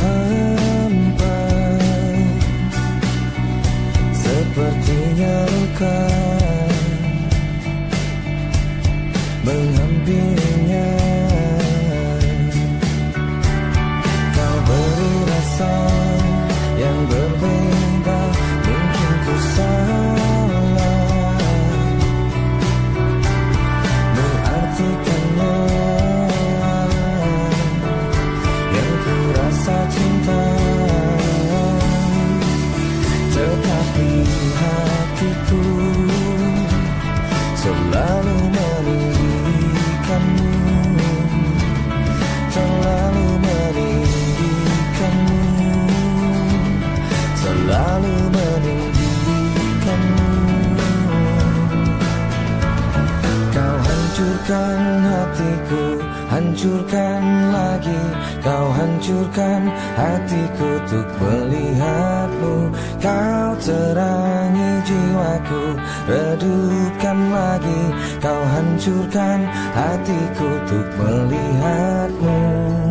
hampa. Sepertinya luka Selalu meninggikanmu Selalu meninggikanmu Selalu meninggikanmu Kau hancurkan hatiku Hancurkan lagi. Kau hancurkan hatiku Untuk melihatmu Redupkan lagi. Kau hancurkan hatiku Untuk melihatmu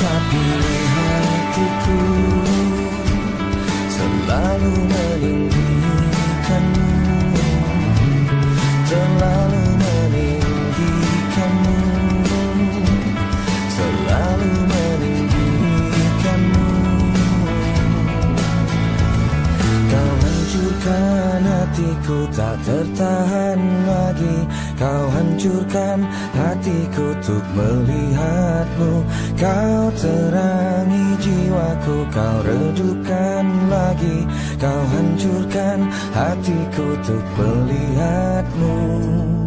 Tetapi hatiku selalu meninggikanmu. Selalu meninggikanmu. Selalu meninggikanmu. Kau hancurkan hatiku tak tertahan lagi. Kau hancurkan hatiku untuk melihatmu. Kau terangi jiwaku Kau redupkan lagi. Kau hancurkan hatiku untuk melihatmu